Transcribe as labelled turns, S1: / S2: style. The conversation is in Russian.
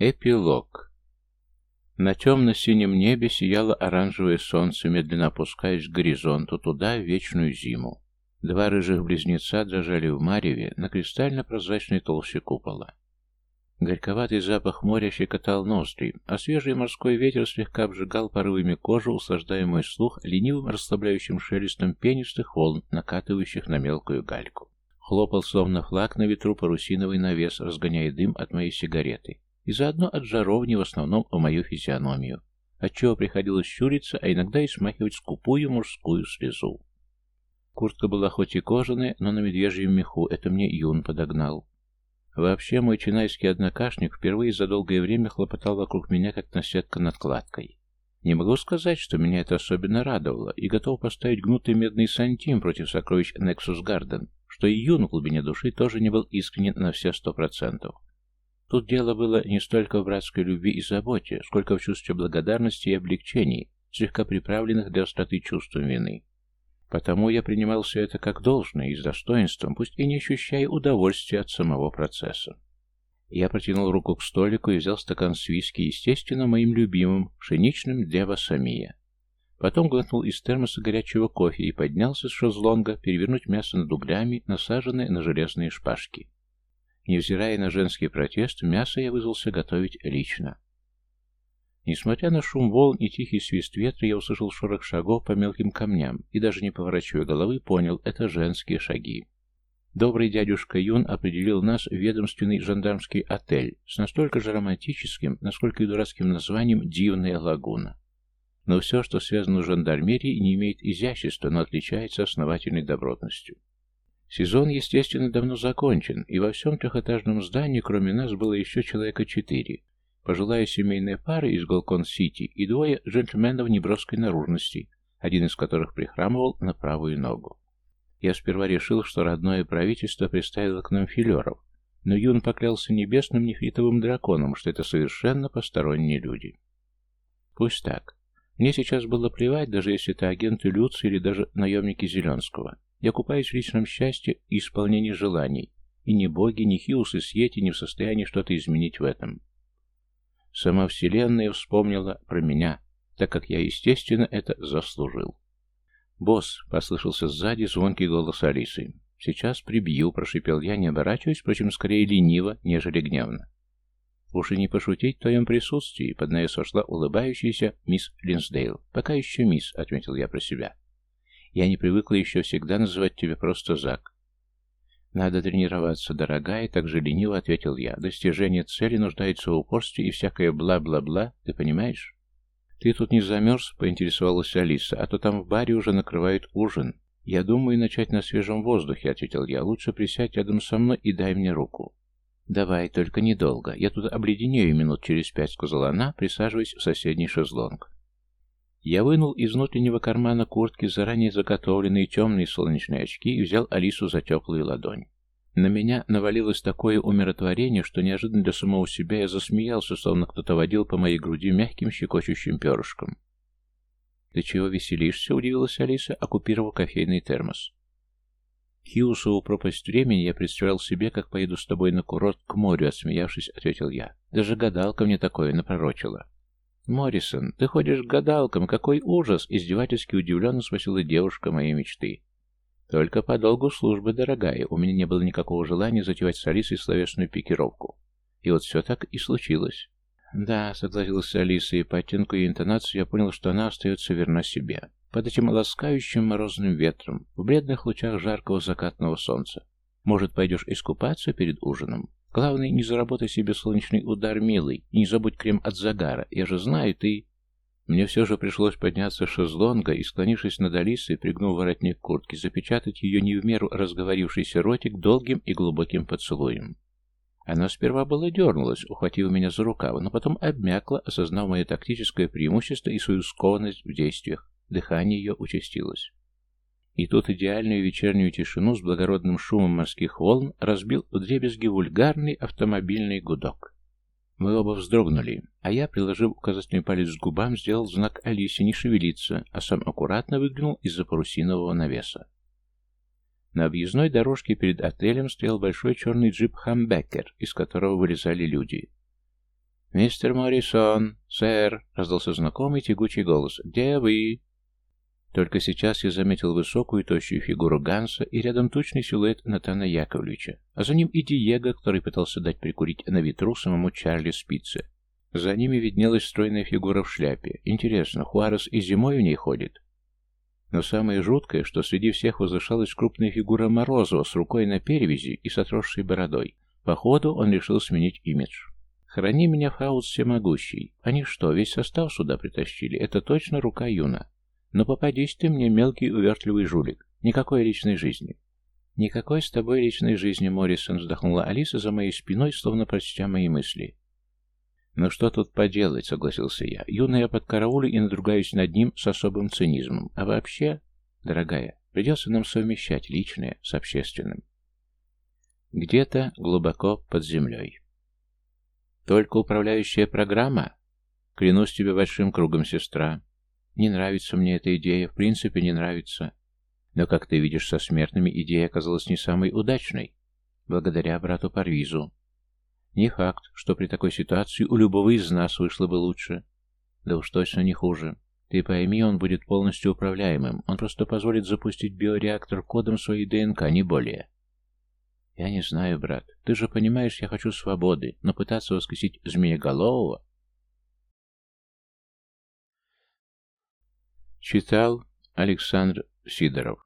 S1: Эпилог. На темно-синем небе сияло оранжевое солнце, медленно опускаясь к горизонту, туда, в вечную зиму. Два рыжих близнеца дрожали в мареве на кристально-прозрачной толще купола. Горьковатый запах моря щекотал ноздри, а свежий морской ветер слегка обжигал порывами кожу, услаждая мой слух ленивым расслабляющим шелестом пенистых волн, накатывающих на мелкую гальку. Хлопал, словно флаг на ветру, парусиновый навес, разгоняя дым от моей сигареты и заодно от жаровни в основном в мою физиономию, отчего приходилось щуриться, а иногда и смахивать скупую мужскую слезу. Куртка была хоть и кожаная, но на медвежьем меху, это мне Юн подогнал. Вообще, мой чинайский однокашник впервые за долгое время хлопотал вокруг меня, как наседка над кладкой. Не могу сказать, что меня это особенно радовало, и готов поставить гнутый медный сантим против сокровищ Nexus Garden, что и Юн в глубине души тоже не был искренен на все сто процентов. Тут дело было не столько в братской любви и заботе, сколько в чувстве благодарности и облегчений, слегка приправленных для остроты чувством вины. Потому я принимал все это как должное и с достоинством, пусть и не ощущая удовольствия от самого процесса. Я протянул руку к столику и взял стакан с виски, естественно, моим любимым, пшеничным для васамия. Потом глотнул из термоса горячего кофе и поднялся с шезлонга перевернуть мясо над углями, насаженное на железные шпажки. Невзирая на женский протест, мясо я вызвался готовить лично. Несмотря на шум волн и тихий свист ветра, я услышал шорох шагов по мелким камням и, даже не поворачивая головы, понял, это женские шаги. Добрый дядюшка Юн определил нас в ведомственный жандармский отель с настолько же романтическим, насколько и дурацким названием «Дивная лагуна». Но все, что связано с жандармерией, не имеет изящества, но отличается основательной добротностью. Сезон, естественно, давно закончен, и во всем трехэтажном здании, кроме нас, было еще человека четыре. Пожилая семейная пара из Голкон-Сити и двое джентльменов неброской наружности, один из которых прихрамывал на правую ногу. Я сперва решил, что родное правительство представило к нам филеров, но Юн поклялся небесным нефритовым драконом, что это совершенно посторонние люди. Пусть так. Мне сейчас было плевать, даже если это агенты Люци или даже наемники Зеленского. Я купаюсь в личном счастье и исполнении желаний, и ни боги, ни Хиус и Сьети не в состоянии что-то изменить в этом. Сама Вселенная вспомнила про меня, так как я, естественно, это заслужил. «Босс!» — послышался сзади звонкий голос Алисы. «Сейчас прибью», — прошипел я, не оборачиваясь, впрочем, скорее лениво, нежели гневно. Уж и не пошутить в твоем присутствии, под навес вошла улыбающаяся мисс Линсдейл. «Пока еще мисс», — отметил я про себя. Я не привыкла еще всегда называть тебя просто Зак. «Надо тренироваться, дорогая», — так же лениво ответил я. «Достижение цели нуждается в упорстве и всякое бла-бла-бла, ты понимаешь?» «Ты тут не замерз?» — поинтересовалась Алиса. «А то там в баре уже накрывают ужин». «Я думаю начать на свежем воздухе», — ответил я. «Лучше присядь рядом со мной и дай мне руку». «Давай, только недолго. Я тут обледенею минут через пять», — сказала она, присаживаясь в соседний шезлонг. Я вынул из внутреннего кармана куртки заранее заготовленные темные солнечные очки и взял Алису за теплую ладонь. На меня навалилось такое умиротворение, что неожиданно для самого себя я засмеялся, словно кто-то водил по моей груди мягким щекочущим перышком. «Ты чего веселишься?» — удивилась Алиса, оккупировав кофейный термос. «Хиусову пропасть времени я представлял себе, как поеду с тобой на курорт к морю», — отсмеявшись, ответил я. «Даже гадалка мне такое напророчила». «Моррисон, ты ходишь к гадалкам, какой ужас!» — издевательски удивленно спросила девушка моей мечты. «Только по долгу службы, дорогая, у меня не было никакого желания затевать с Алисой словесную пикировку. И вот все так и случилось». «Да», — согласилась Алиса, и по оттенку и интонации я понял, что она остается верна себе. Под этим ласкающим морозным ветром, в бледных лучах жаркого закатного солнца. «Может, пойдешь искупаться перед ужином?» Главное, не заработай себе солнечный удар, милый, и не забудь крем от загара. Я же знаю, ты...» Мне все же пришлось подняться с шезлонга и, склонившись над Алисой, пригнув воротник куртки, запечатать ее не в меру разговорившийся ротик долгим и глубоким поцелуем. Она сперва была дернулась, ухватив меня за рукав, но потом обмякла, осознав мое тактическое преимущество и свою скованность в действиях. Дыхание ее участилось. И тут идеальную вечернюю тишину с благородным шумом морских волн разбил вдребезги вульгарный автомобильный гудок. Мы оба вздрогнули, а я, приложив указательный палец к губам, сделал знак Алисе не шевелиться, а сам аккуратно выглянул из-за парусинового навеса. На объездной дорожке перед отелем стоял большой черный джип «Хамбекер», из которого вылезали люди. «Мистер Моррисон, сэр!» — раздался знакомый тягучий голос. «Где вы?» Только сейчас я заметил высокую тощую фигуру Ганса и рядом тучный силуэт Натана Яковлевича, а за ним и Диего, который пытался дать прикурить на ветру самому Чарли Спице. За ними виднелась стройная фигура в шляпе. Интересно, Хуарес и зимой в ней ходит? Но самое жуткое, что среди всех возвышалась крупная фигура Морозова с рукой на перевязи и с отросшей бородой. Походу, он решил сменить имидж. «Храни меня, Фаут всемогущий. Они что, весь состав сюда притащили? Это точно рука Юна. Но попадись ты мне, мелкий увертливый жулик. Никакой личной жизни. Никакой с тобой личной жизни, Моррисон, вздохнула Алиса за моей спиной, словно прочтя мои мысли. «Ну что тут поделать?» — согласился я. «Юный я подкараулю и надругаюсь над ним с особым цинизмом. А вообще, дорогая, придется нам совмещать личное с общественным». Где-то глубоко под землей. «Только управляющая программа?» «Клянусь тебе большим кругом, сестра. Не нравится мне эта идея, в принципе не нравится. Но, как ты видишь, со смертными идея оказалась не самой удачной. Благодаря брату Парвизу. Не факт, что при такой ситуации у любого из нас вышло бы лучше. Да уж точно не хуже. Ты пойми, он будет полностью управляемым. Он просто позволит запустить биореактор кодом своей ДНК, не более. Я не знаю, брат. Ты же понимаешь, я хочу свободы, но пытаться воскресить Змееголового Читал Александр Сидоров